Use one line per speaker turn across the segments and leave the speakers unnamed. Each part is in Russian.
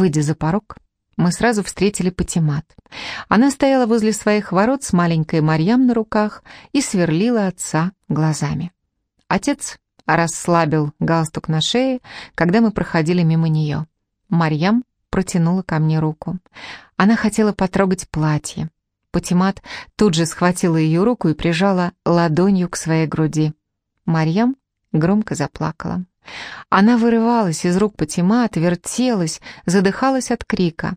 Выйдя за порог, мы сразу встретили Патимат. Она стояла возле своих ворот с маленькой Марьям на руках и сверлила отца глазами. Отец расслабил галстук на шее, когда мы проходили мимо нее. Марьям протянула ко мне руку. Она хотела потрогать платье. Патимат тут же схватила ее руку и прижала ладонью к своей груди. Марьям громко заплакала. Она вырывалась из рук Патимат, вертелась, задыхалась от крика.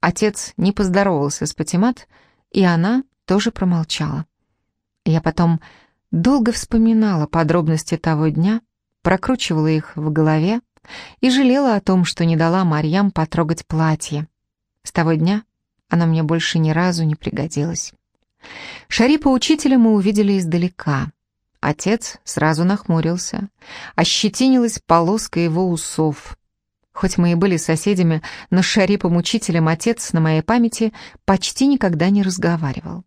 Отец не поздоровался с Патимат, и она тоже промолчала. Я потом долго вспоминала подробности того дня, прокручивала их в голове и жалела о том, что не дала Марьям потрогать платье. С того дня оно мне больше ни разу не пригодилось. Шарипа учителя мы увидели издалека. Отец сразу нахмурился. Ощетинилась полоска его усов. Хоть мы и были соседями, но с Шарипом-учителем отец на моей памяти почти никогда не разговаривал.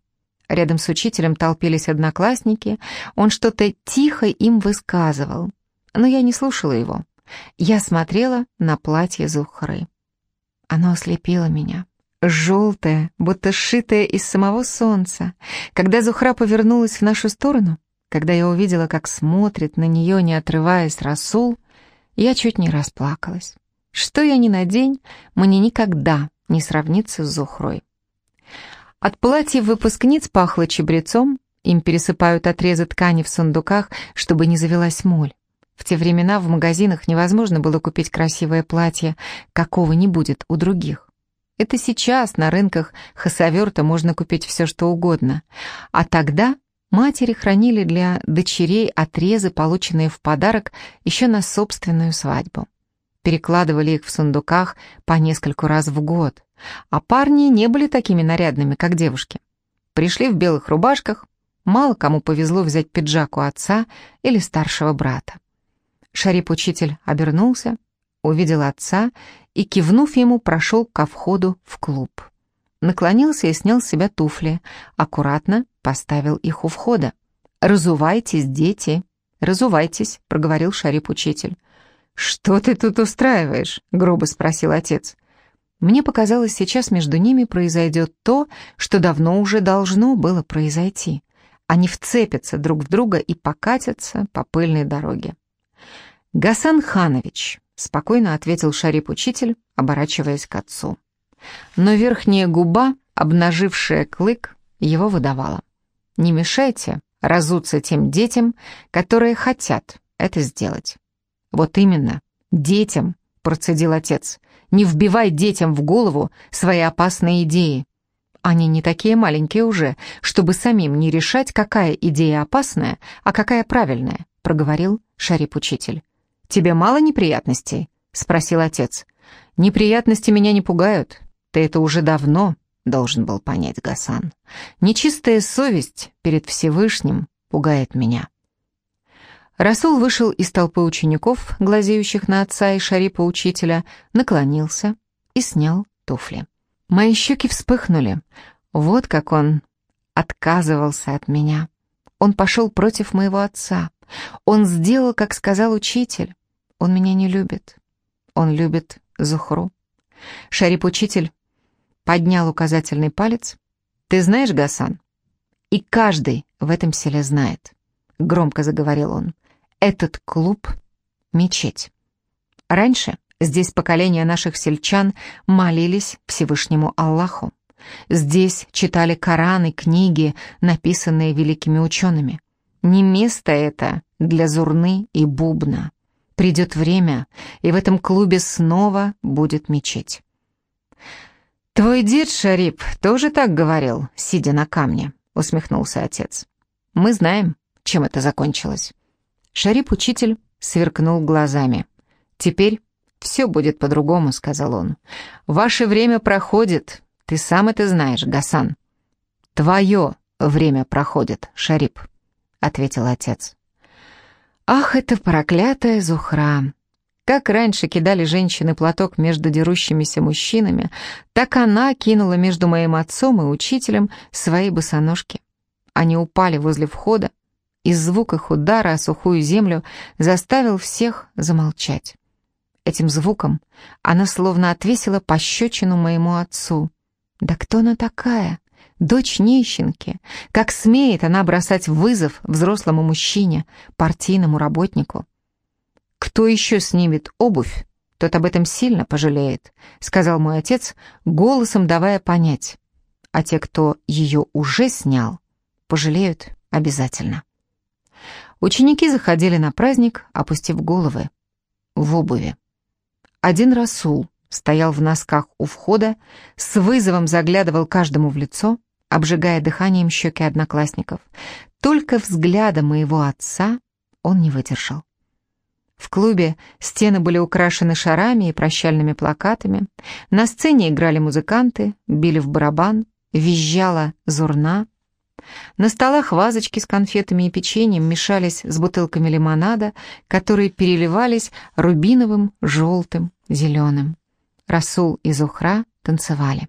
Рядом с учителем толпились одноклассники, он что-то тихо им высказывал, но я не слушала его. Я смотрела на платье Зухры. Оно ослепило меня. Желтое, будто сшитое из самого солнца. Когда Зухра повернулась в нашу сторону, когда я увидела, как смотрит на нее, не отрываясь, Расул, я чуть не расплакалась. Что я ни на день, мне никогда не сравнится с Зухрой. От платьев выпускниц пахло чебрецом, им пересыпают отрезы ткани в сундуках, чтобы не завелась моль. В те времена в магазинах невозможно было купить красивое платье, какого не будет у других. Это сейчас на рынках хасаверта можно купить все, что угодно. А тогда матери хранили для дочерей отрезы, полученные в подарок еще на собственную свадьбу. Перекладывали их в сундуках по нескольку раз в год. А парни не были такими нарядными, как девушки. Пришли в белых рубашках, мало кому повезло взять пиджак у отца или старшего брата. Шарип-учитель обернулся, увидел отца и, кивнув ему, прошел ко входу в клуб. Наклонился и снял с себя туфли, аккуратно поставил их у входа. «Разувайтесь, дети, разувайтесь», — проговорил Шарип-учитель. «Что ты тут устраиваешь?» — грубо спросил отец. Мне показалось, сейчас между ними произойдет то, что давно уже должно было произойти. Они вцепятся друг в друга и покатятся по пыльной дороге. «Гасан Ханович», — спокойно ответил Шарип-учитель, оборачиваясь к отцу. Но верхняя губа, обнажившая клык, его выдавала. «Не мешайте разуться тем детям, которые хотят это сделать». «Вот именно, детям», — процедил отец. Не вбивай детям в голову свои опасные идеи. Они не такие маленькие уже, чтобы самим не решать, какая идея опасная, а какая правильная, проговорил Шарип-учитель. «Тебе мало неприятностей?» — спросил отец. «Неприятности меня не пугают. Ты это уже давно должен был понять, Гасан. Нечистая совесть перед Всевышним пугает меня». Расул вышел из толпы учеников, глазеющих на отца и Шарипа учителя, наклонился и снял туфли. Мои щеки вспыхнули. Вот как он отказывался от меня. Он пошел против моего отца. Он сделал, как сказал учитель. Он меня не любит. Он любит Зухру. Шарип-учитель поднял указательный палец. «Ты знаешь, Гасан, и каждый в этом селе знает», — громко заговорил он, этот клуб — мечеть. Раньше здесь поколения наших сельчан молились Всевышнему Аллаху. Здесь читали Коран и книги, написанные великими учеными. Не место это для зурны и бубна. Придет время, и в этом клубе снова будет мечеть. «Твой дед Шарип тоже так говорил, сидя на камне», — усмехнулся отец. «Мы знаем, чем это закончилось». Шарип-учитель сверкнул глазами. «Теперь все будет по-другому», — сказал он. «Ваше время проходит, ты сам это знаешь, Гасан». «Твое время проходит, Шарип», — ответил отец. «Ах, это проклятая Зухра!» Как раньше кидали женщины платок между дерущимися мужчинами, так она кинула между моим отцом и учителем свои босоножки. Они упали возле входа, и звук их удара о сухую землю заставил всех замолчать. Этим звуком она словно отвесила пощечину моему отцу. Да кто она такая? Дочь нищенки. Как смеет она бросать вызов взрослому мужчине, партийному работнику? Кто еще снимет обувь, тот об этом сильно пожалеет, сказал мой отец, голосом давая понять. А те, кто ее уже снял, пожалеют обязательно. Ученики заходили на праздник, опустив головы, в обуви. Один Расул стоял в носках у входа, с вызовом заглядывал каждому в лицо, обжигая дыханием щеки одноклассников. Только взгляда моего отца он не выдержал. В клубе стены были украшены шарами и прощальными плакатами, на сцене играли музыканты, били в барабан, визжала зурна. На столах вазочки с конфетами и печеньем мешались с бутылками лимонада, которые переливались рубиновым, желтым, зеленым. Расул и Зухра танцевали.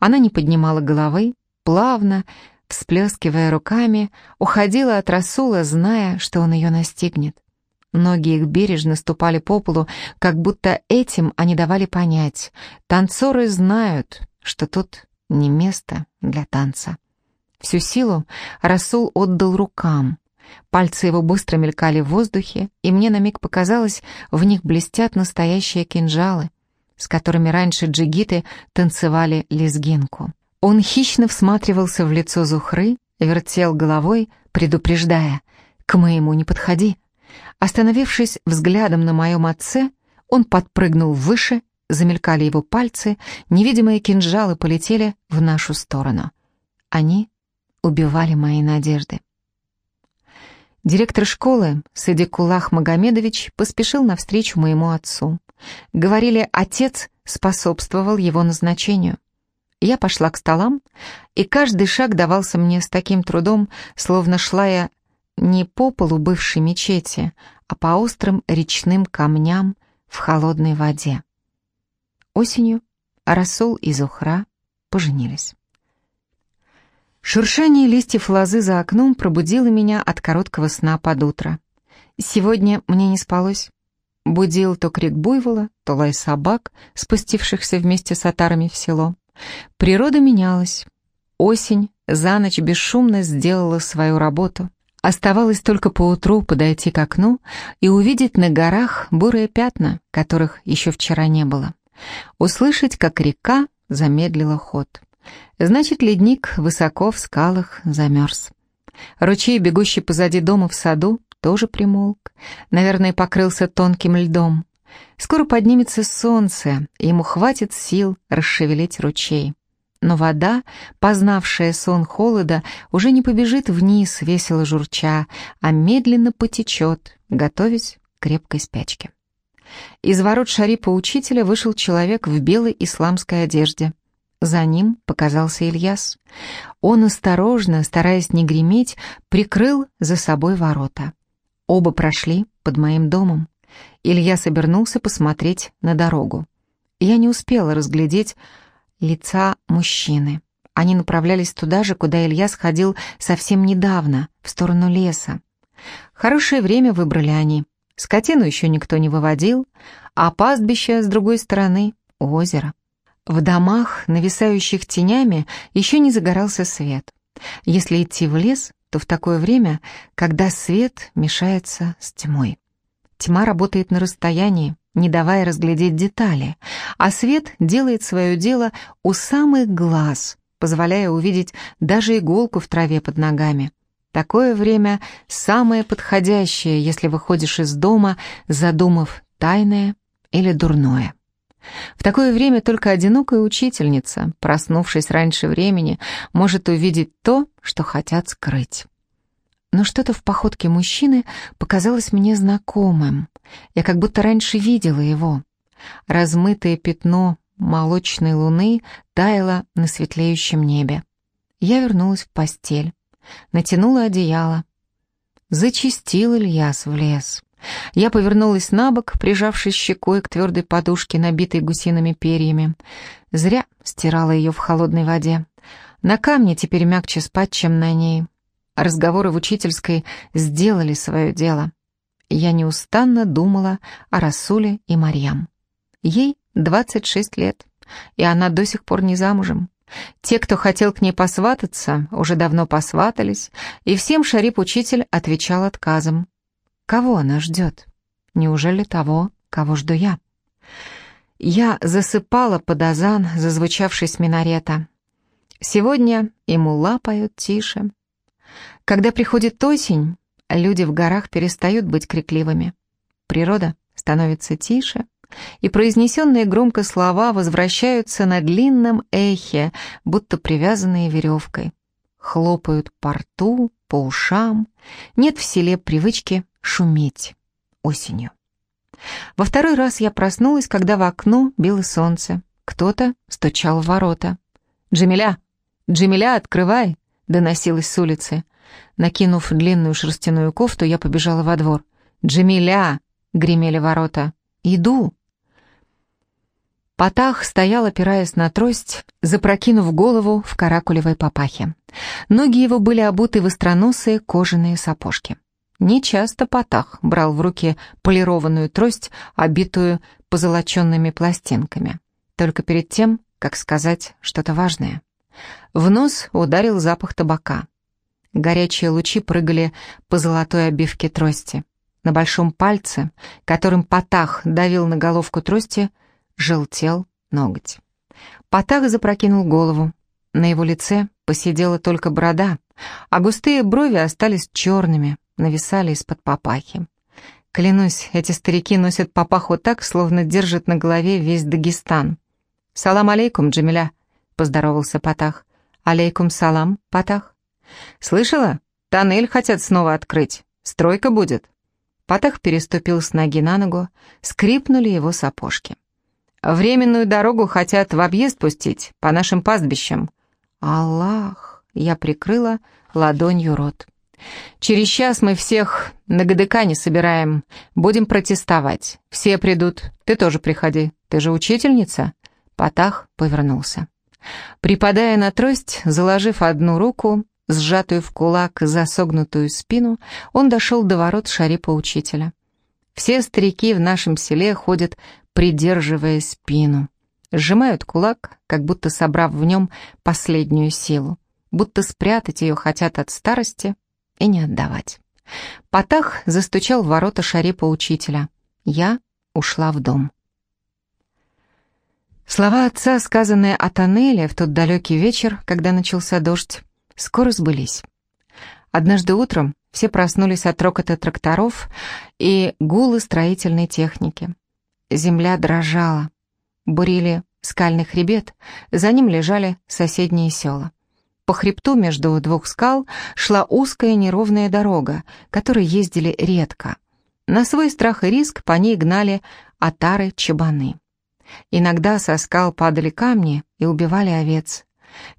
Она не поднимала головы, плавно, всплескивая руками, уходила от Расула, зная, что он ее настигнет. Ноги их бережно ступали по полу, как будто этим они давали понять. Танцоры знают, что тут не место для танца. Всю силу Расул отдал рукам. Пальцы его быстро мелькали в воздухе, и мне на миг показалось, в них блестят настоящие кинжалы, с которыми раньше джигиты танцевали лезгинку. Он хищно всматривался в лицо Зухры, вертел головой, предупреждая «К моему не подходи». Остановившись взглядом на моем отце, он подпрыгнул выше, замелькали его пальцы, невидимые кинжалы полетели в нашу сторону. Они убивали мои надежды. Директор школы, Садикулах Магомедович, поспешил навстречу моему отцу. Говорили, отец способствовал его назначению. Я пошла к столам, и каждый шаг давался мне с таким трудом, словно шла я не по полу бывшей мечети, а по острым речным камням в холодной воде. Осенью Расул и Зухра поженились. Шуршание листьев лозы за окном пробудило меня от короткого сна под утро. Сегодня мне не спалось. Будил то крик буйвола, то лай собак, спустившихся вместе с отарами в село. Природа менялась. Осень за ночь бесшумно сделала свою работу. Оставалось только поутру подойти к окну и увидеть на горах бурые пятна, которых еще вчера не было. Услышать, как река замедлила ход. Значит, ледник высоко в скалах замерз. Ручей, бегущий позади дома в саду, тоже примолк. Наверное, покрылся тонким льдом. Скоро поднимется солнце, и ему хватит сил расшевелить ручей. Но вода, познавшая сон холода, уже не побежит вниз, весело журча, а медленно потечет, готовясь к крепкой спячке. Из ворот шарипа учителя вышел человек в белой исламской одежде. За ним показался Ильяс. Он осторожно, стараясь не греметь, прикрыл за собой ворота. Оба прошли под моим домом. Илья собернулся посмотреть на дорогу. Я не успела разглядеть лица мужчины. Они направлялись туда же, куда Илья сходил совсем недавно, в сторону леса. Хорошее время выбрали они. Скотину еще никто не выводил, а пастбище с другой стороны — озеро. В домах, нависающих тенями, еще не загорался свет. Если идти в лес, то в такое время, когда свет мешается с тьмой. Тьма работает на расстоянии, не давая разглядеть детали, а свет делает свое дело у самых глаз, позволяя увидеть даже иголку в траве под ногами. Такое время самое подходящее, если выходишь из дома, задумав тайное или дурное. В такое время только одинокая учительница, проснувшись раньше времени, может увидеть то, что хотят скрыть но что-то в походке мужчины показалось мне знакомым. Я как будто раньше видела его. Размытое пятно молочной луны таяло на светлеющем небе. Я вернулась в постель, натянула одеяло. Зачистил Ильяс в лес. Я повернулась на бок, прижавшись щекой к твердой подушке, набитой гусиными перьями. Зря стирала ее в холодной воде. На камне теперь мягче спать, чем на ней. Разговоры в учительской сделали свое дело. я неустанно думала о Расуле и Марьям. Ей 26 лет, и она до сих пор не замужем. Те, кто хотел к ней посвататься, уже давно посватались, и всем Шарип-учитель отвечал отказом. Кого она ждет? Неужели того, кого жду я? Я засыпала под азан, зазвучавший с минарета. Сегодня и мулла поет тише. Когда приходит осень, люди в горах перестают быть крикливыми. Природа становится тише, и произнесенные громко слова возвращаются на длинном эхе, будто привязанные веревкой. Хлопают по рту, по ушам. Нет в селе привычки шуметь осенью. Во второй раз я проснулась, когда в окно било солнце. Кто-то стучал в ворота. «Джамиля! Джамиля, открывай!» — доносилось с улицы. Накинув длинную шерстяную кофту, я побежала во двор. «Джамиля!» — гремели ворота. «Иду!» Потах стоял, опираясь на трость, запрокинув голову в каракулевой папахе. Ноги его были обуты в остроносые кожаные сапожки. Нечасто Потах брал в руки полированную трость, обитую позолоченными пластинками. Только перед тем, как сказать что-то важное. В нос ударил запах табака. Горячие лучи прыгали по золотой обивке трости. На большом пальце, которым Потах давил на головку трости, желтел ноготь. Потах запрокинул голову. На его лице посидела только борода, а густые брови остались черными, нависали из-под папахи. Клянусь, эти старики носят папаху так, словно держат на голове весь Дагестан. «Салам алейкум, Джамиля», — поздоровался Потах. «Алейкум салам, Потах». «Слышала? Тоннель хотят снова открыть. Стройка будет». Потах переступил с ноги на ногу, скрипнули его сапожки. Временную дорогу хотят в объезд пустить, по нашим пастбищам. Аллах! Я прикрыла ладонью рот. Через час мы всех на ГДК не собираем. Будем протестовать. Все придут. Ты тоже приходи. Ты же учительница?» Потах повернулся. Припадая на трость, заложив одну руку, сжатую в кулак за согнутую спину, он дошел до ворот шарипа учителя. Все старики в нашем селе ходят придерживая спину. Сжимают кулак, как будто собрав в нем последнюю силу, будто спрятать ее хотят от старости и не отдавать. Потах застучал в ворота шарипа учителя. Я ушла в дом. Слова отца, сказанные о тоннеле в тот далекий вечер, когда начался дождь, скоро сбылись. Однажды утром все проснулись от рокота тракторов и гулы строительной техники. Земля дрожала. Бурили скальный хребет, за ним лежали соседние села. По хребту между двух скал шла узкая неровная дорога, которой ездили редко. На свой страх и риск по ней гнали отары-чабаны. Иногда со скал падали камни и убивали овец.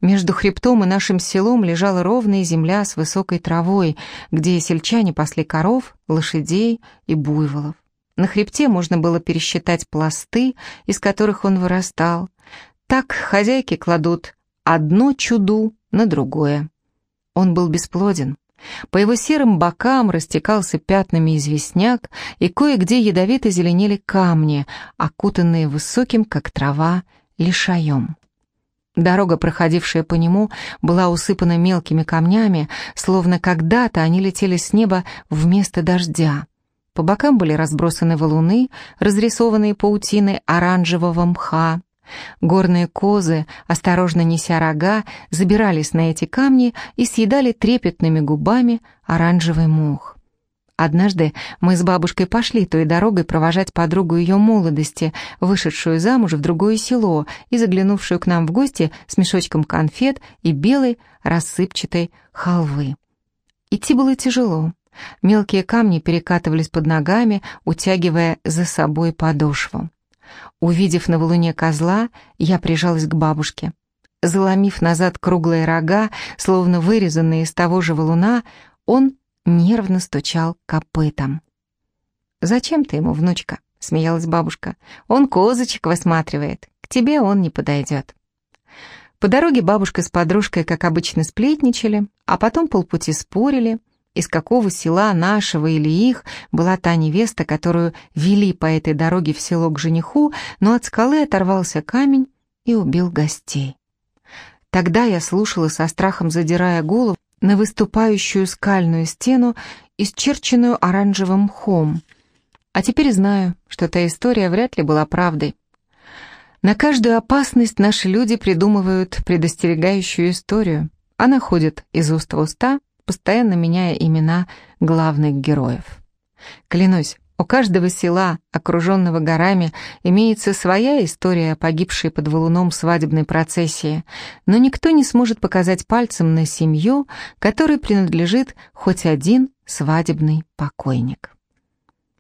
Между хребтом и нашим селом лежала ровная земля с высокой травой, где сельчане пасли коров, лошадей и буйволов. На хребте можно было пересчитать пласты, из которых он вырастал. Так хозяйки кладут одно чуду на другое. Он был бесплоден. По его серым бокам растекался пятнами известняк, и кое-где ядовито зеленели камни, окутанные высоким, как трава, лишаем. Дорога, проходившая по нему, была усыпана мелкими камнями, словно когда-то они летели с неба вместо дождя. По бокам были разбросаны валуны, разрисованные паутиной оранжевого мха. Горные козы, осторожно неся рога, забирались на эти камни и съедали трепетными губами оранжевый мух. Однажды мы с бабушкой пошли той дорогой провожать подругу ее молодости, вышедшую замуж в другое село и заглянувшую к нам в гости с мешочком конфет и белой рассыпчатой халвы. Идти было тяжело. Мелкие камни перекатывались под ногами, утягивая за собой подошву. Увидев на валуне козла, я прижалась к бабушке. Заломив назад круглые рога, словно вырезанные из того же валуна, он нервно стучал копытом. «Зачем ты ему, внучка?» — смеялась бабушка. «Он козочек высматривает. К тебе он не подойдет». По дороге бабушка с подружкой, как обычно, сплетничали, а потом полпути спорили — из какого села нашего или их была та невеста, которую вели по этой дороге в село к жениху, но от скалы оторвался камень и убил гостей. Тогда я слушала со страхом, задирая голову на выступающую скальную стену, исчерченную оранжевым мхом. А теперь знаю, что та история вряд ли была правдой. На каждую опасность наши люди придумывают предостерегающую историю. Она ходит из уст в уста, постоянно меняя имена главных героев. Клянусь, у каждого села, окруженного горами, имеется своя история погибшей под валуном свадебной процессии, но никто не сможет показать пальцем на семью, которой принадлежит хоть один свадебный покойник.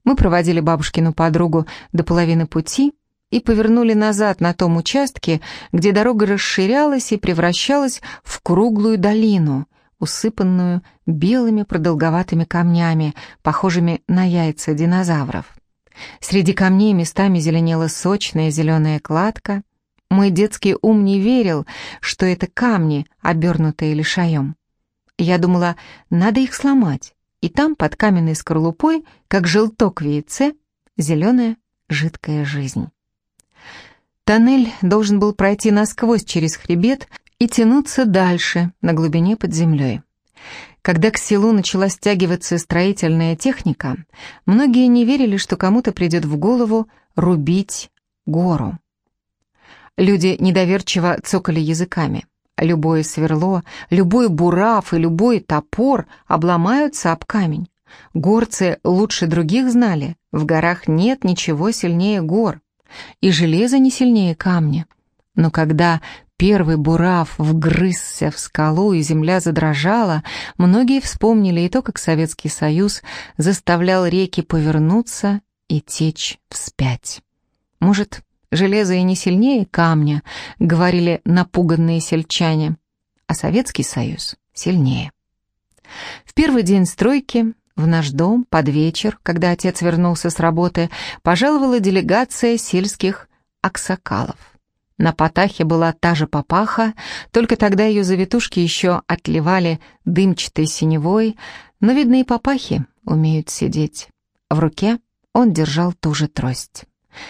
Мы проводили бабушкину подругу до половины пути и повернули назад на том участке, где дорога расширялась и превращалась в круглую долину, усыпанную белыми продолговатыми камнями, похожими на яйца динозавров. Среди камней местами зеленела сочная зеленая кладка. Мой детский ум не верил, что это камни, обернутые лишаем. Я думала, надо их сломать, и там, под каменной скорлупой, как желток в яйце, зеленая жидкая жизнь. Тоннель должен был пройти насквозь через хребет, и тянуться дальше, на глубине под землей. Когда к селу начала стягиваться строительная техника, многие не верили, что кому-то придет в голову рубить гору. Люди недоверчиво цокали языками. Любое сверло, любой бурав и любой топор обломаются об камень. Горцы лучше других знали, в горах нет ничего сильнее гор, и железо не сильнее камня. Но когда первый бурав вгрызся в скалу, и земля задрожала, многие вспомнили и то, как Советский Союз заставлял реки повернуться и течь вспять. Может, железо и не сильнее камня, говорили напуганные сельчане, а Советский Союз сильнее. В первый день стройки в наш дом под вечер, когда отец вернулся с работы, пожаловала делегация сельских аксакалов. На Потахе была та же папаха, только тогда ее завитушки еще отливали дымчатой синевой, но, видно, и папахи умеют сидеть. В руке он держал ту же трость.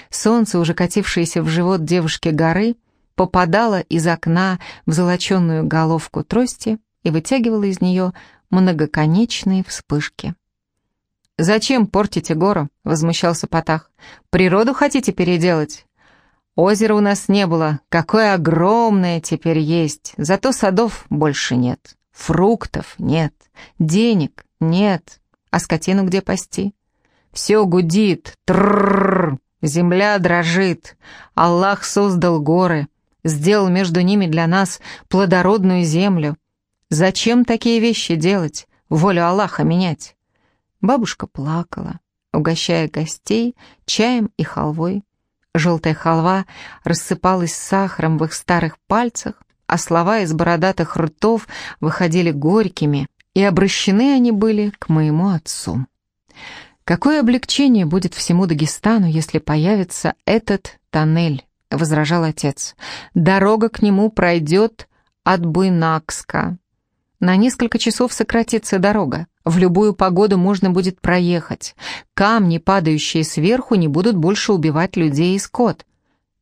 Солнце, уже катившееся в живот девушки горы, попадало из окна в золоченную головку трости и вытягивало из нее многоконечные вспышки. «Зачем портите гору?» — возмущался Потах. «Природу хотите переделать?» Озера у нас не было, какое огромное теперь есть, зато садов больше нет, фруктов нет, денег нет, а скотину где пасти? Все гудит, тррррр, земля дрожит, Аллах создал горы, сделал между ними для нас плодородную землю. Зачем такие вещи делать, волю Аллаха менять? Бабушка плакала, угощая гостей чаем и халвой. Желтая халва рассыпалась сахаром в их старых пальцах, а слова из бородатых ртов выходили горькими, и обращены они были к моему отцу. «Какое облегчение будет всему Дагестану, если появится этот тоннель?» — возражал отец. «Дорога к нему пройдет от Буйнакска. На несколько часов сократится дорога. В любую погоду можно будет проехать. Камни, падающие сверху, не будут больше убивать людей и скот.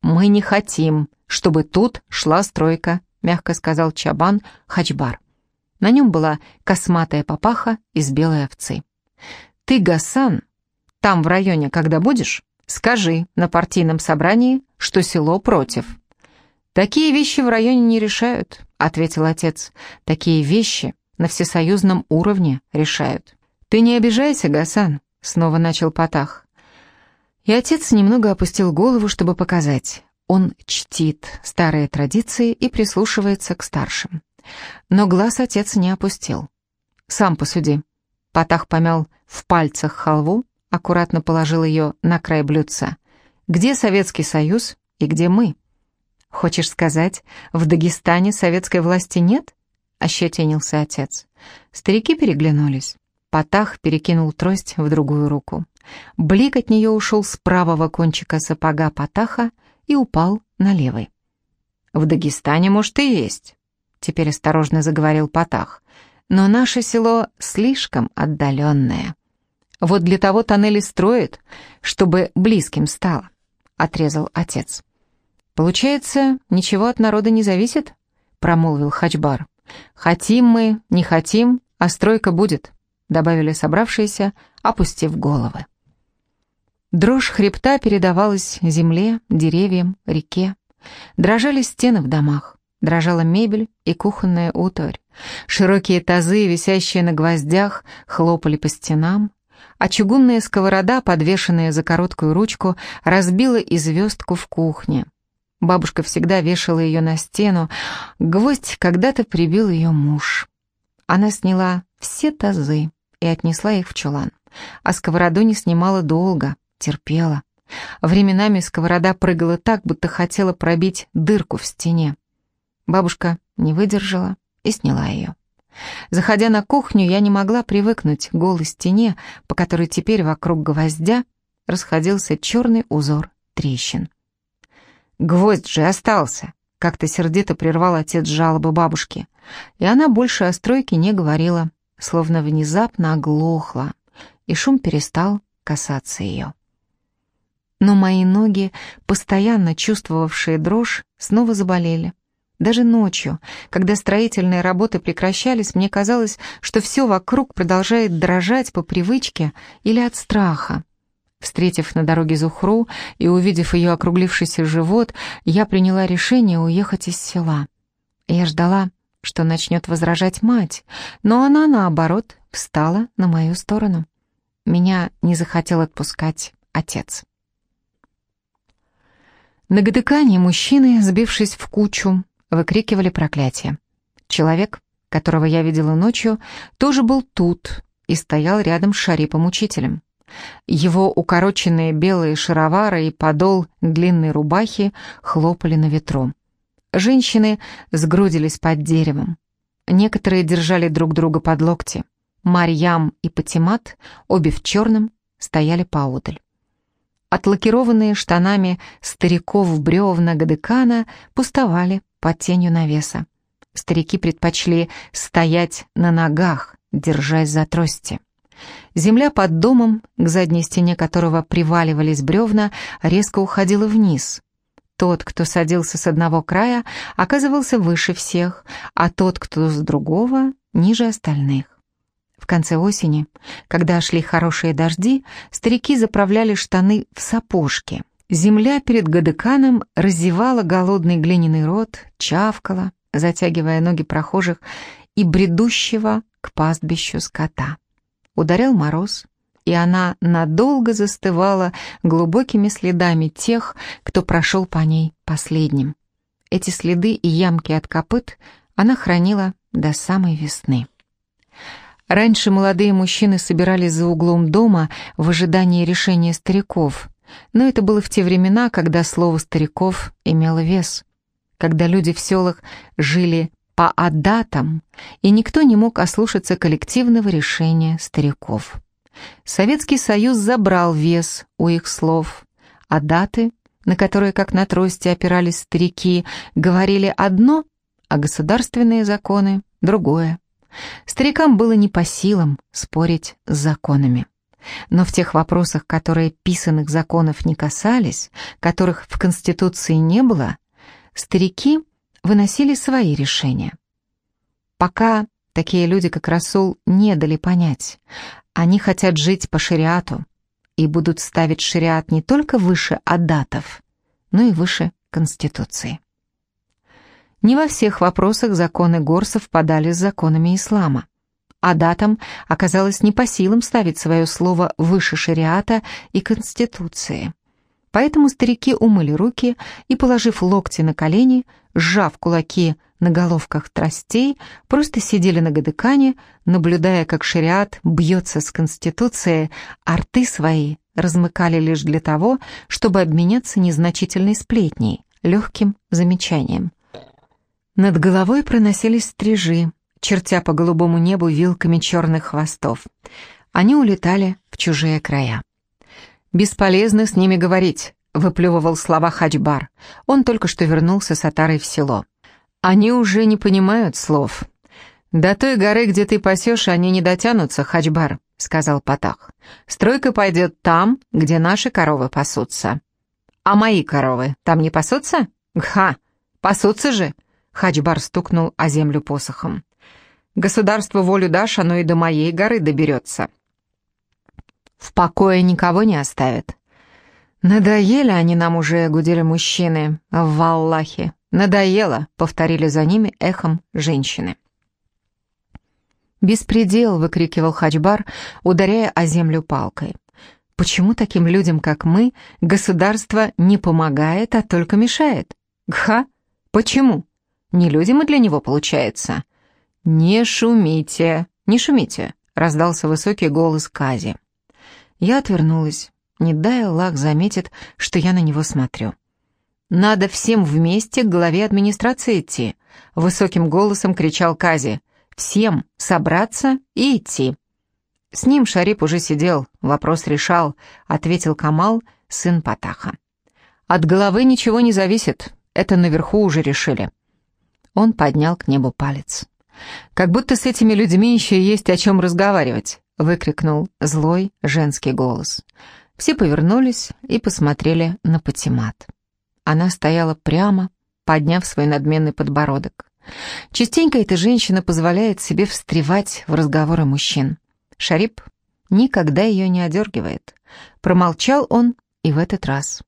Мы не хотим, чтобы тут шла стройка, мягко сказал Чабан Хачбар. На нем была косматая папаха из белой овцы. Ты, Гасан, там в районе, когда будешь, скажи на партийном собрании, что село против. Такие вещи в районе не решают, ответил отец. Такие вещи на всесоюзном уровне решают. «Ты не обижайся, Гасан», — снова начал Потах. И отец немного опустил голову, чтобы показать. Он чтит старые традиции и прислушивается к старшим. Но глаз отец не опустил. «Сам посуди». Потах помял в пальцах халву, аккуратно положил ее на край блюдца. «Где Советский Союз и где мы?» «Хочешь сказать, в Дагестане советской власти нет?» ощетинился отец. Старики переглянулись. Потах перекинул трость в другую руку. Блик от нее ушел с правого кончика сапога Потаха и упал на левый. «В Дагестане, может, и есть», — теперь осторожно заговорил Потах. Но наше село слишком отдаленное. Вот для того тоннели строят, чтобы близким стало, отрезал отец. Получается, ничего от народа не зависит? промолвил Хачбар. Хотим мы, не хотим, а стройка будет, добавили собравшиеся, опустив головы. Дрожь хребта передавалась земле, деревьям, реке. Дрожали стены в домах, дрожала мебель и кухонная утварь. Широкие тазы, висящие на гвоздях, хлопали по стенам, а чугунная сковорода, подвешенная за короткую ручку, разбила и звездку в кухне. Бабушка всегда вешала ее на стену, гвоздь когда-то прибил ее муж. Она сняла все тазы и отнесла их в чулан, а сковороду не снимала долго, терпела. Временами сковорода прыгала так, будто хотела пробить дырку в стене. Бабушка не выдержала и сняла ее. Заходя на кухню, я не могла привыкнуть к голой стене, по которой теперь вокруг гвоздя расходился черный узор трещин. «Гвоздь же остался!» — как-то сердито прервал отец жалобы бабушки. И она больше о стройке не говорила, словно внезапно оглохла, и шум перестал касаться ее но мои ноги, постоянно чувствовавшие дрожь, снова заболели. Даже ночью, когда строительные работы прекращались, мне казалось, что все вокруг продолжает дрожать по привычке или от страха. Встретив на дороге Зухру и увидев ее округлившийся живот, я приняла решение уехать из села. Я ждала, что начнет возражать мать, но она, наоборот, встала на мою сторону. Меня не захотел отпускать отец. На ГДКане мужчины, сбившись в кучу, выкрикивали проклятие. Человек, которого я видела ночью, тоже был тут и стоял рядом с Шарипом-учителем. Его укороченные белые шаровары и подол длинной рубахи хлопали на ветру. Женщины сгрудились под деревом. Некоторые держали друг друга под локти. Марьям и Патимат, обе в черном, стояли поодаль. Отлакированные штанами стариков бревна Гадыкана пустовали под тенью навеса. Старики предпочли стоять на ногах, держась за трости. Земля под домом, к задней стене которого приваливались бревна, резко уходила вниз. Тот, кто садился с одного края, оказывался выше всех, а тот, кто с другого, ниже остальных. В конце осени, когда шли хорошие дожди, старики заправляли штаны в сапожки. Земля перед Гадыканом разевала голодный глиняный рот, чавкала, затягивая ноги прохожих и бредущего к пастбищу скота. Ударял мороз, и она надолго застывала глубокими следами тех, кто прошел по ней последним. Эти следы и ямки от копыт она хранила до самой весны. Раньше молодые мужчины собирались за углом дома в ожидании решения стариков, но это было в те времена, когда слово «стариков» имело вес, когда люди в селах жили по адатам, и никто не мог ослушаться коллективного решения стариков. Советский Союз забрал вес у их слов, а даты, на которые, как на трости опирались старики, говорили одно, а государственные законы — другое. Старикам было не по силам спорить с законами. Но в тех вопросах, которые писанных законов не касались, которых в Конституции не было, старики выносили свои решения. Пока такие люди, как Расул, не дали понять, они хотят жить по шариату и будут ставить шариат не только выше адатов, но и выше Конституции. Не во всех вопросах законы гор совпадали с законами ислама. А датам оказалось не по силам ставить свое слово выше шариата и конституции. Поэтому старики умыли руки и, положив локти на колени, сжав кулаки на головках тростей, просто сидели на гадыкане, наблюдая, как шариат бьется с конституцией, а рты свои размыкали лишь для того, чтобы обменяться незначительной сплетней, легким замечанием. Над головой проносились стрижи, чертя по голубому небу вилками черных хвостов. Они улетали в чужие края. «Бесполезно с ними говорить», — выплевывал слова Хаджбар. Он только что вернулся с Атарой в село. «Они уже не понимают слов. «До той горы, где ты пасешь, они не дотянутся, Хачбар», — сказал Патах. «Стройка пойдет там, где наши коровы пасутся». «А мои коровы там не пасутся?» «Ха! Пасутся же!» — Хачбар стукнул о землю посохом. «Государство волю дашь, оно и до моей горы доберется». «В покое никого не оставят». «Надоели они нам уже», — гудели мужчины, — «в Аллахе». «Надоело», — повторили за ними эхом женщины. «Беспредел!» — выкрикивал Хачбар, ударяя о землю палкой. «Почему таким людям, как мы, государство не помогает, а только мешает? Гха! Почему? Не люди мы для него, получается?» «Не шумите! Не шумите!» — раздался высокий голос Кази. Я отвернулась. Не дай Аллах заметит, что я на него смотрю. «Надо всем вместе к главе администрации идти», — высоким голосом кричал Кази. Всем собраться и идти. С ним Шарип уже сидел, вопрос решал, ответил Камал, сын Патаха. От головы ничего не зависит, это наверху уже решили. Он поднял к небу палец. «Как будто с этими людьми еще есть о чем разговаривать», — выкрикнул злой женский голос. Все повернулись и посмотрели на Патимат. Она стояла прямо, подняв свой надменный подбородок. Частенько эта женщина позволяет себе встревать в разговоры мужчин. Шарип никогда ее не одергивает. Промолчал он и в этот раз.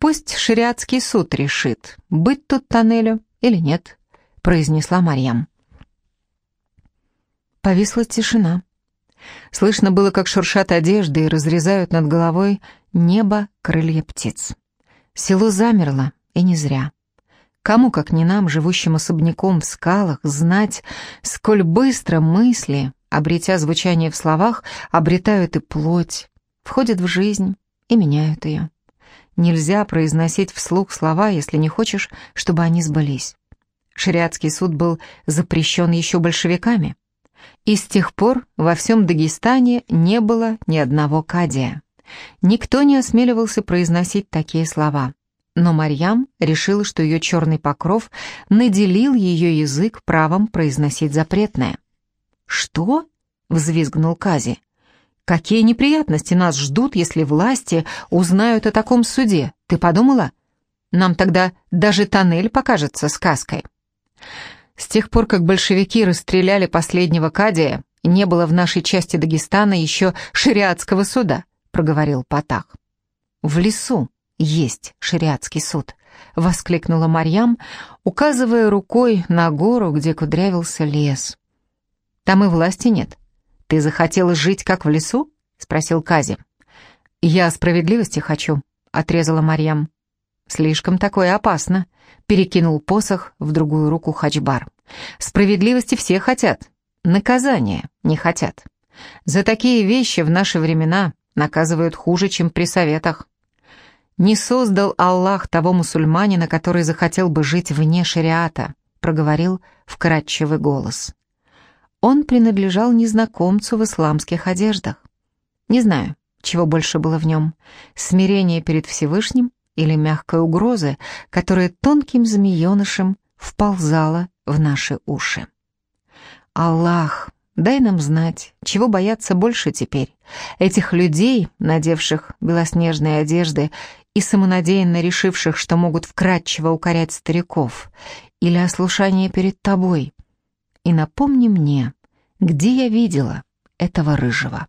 «Пусть шариатский суд решит, быть тут тоннелю или нет», произнесла Марьям. Повисла тишина. Слышно было, как шуршат одежды и разрезают над головой небо крылья птиц. Село замерло, и не зря. Кому, как не нам, живущим особняком в скалах, знать, сколь быстро мысли, обретя звучание в словах, обретают и плоть, входят в жизнь и меняют ее. Нельзя произносить вслух слова, если не хочешь, чтобы они сбылись. Шариатский суд был запрещен еще большевиками. И с тех пор во всем Дагестане не было ни одного кадия. Никто не осмеливался произносить такие слова но Марьям решила, что ее черный покров наделил ее язык правом произносить запретное. «Что?» — взвизгнул Кази. «Какие неприятности нас ждут, если власти узнают о таком суде? Ты подумала? Нам тогда даже тоннель покажется сказкой». С тех пор, как большевики расстреляли последнего Кадия, не было в нашей части Дагестана еще шариатского суда, проговорил Патах. В лесу, есть шариатский суд», — воскликнула Марьям, указывая рукой на гору, где кудрявился лес. «Там и власти нет. Ты захотела жить, как в лесу?» — спросил Кази. «Я справедливости хочу», — отрезала Марьям. «Слишком такое опасно», — перекинул посох в другую руку Хачбар. «Справедливости все хотят, наказания не хотят. За такие вещи в наши времена наказывают хуже, чем при советах». «Не создал Аллах того мусульманина, который захотел бы жить вне шариата», проговорил вкрадчивый голос. Он принадлежал незнакомцу в исламских одеждах. Не знаю, чего больше было в нем, смирение перед Всевышним или мягкая угроза, которая тонким змеенышем вползала в наши уши. Аллах, дай нам знать, чего бояться больше теперь, этих людей, надевших белоснежные одежды и самонадеянно решивших, что могут вкратчиво укорять стариков, или ослушание перед тобой. И напомни мне, где я видела этого рыжего».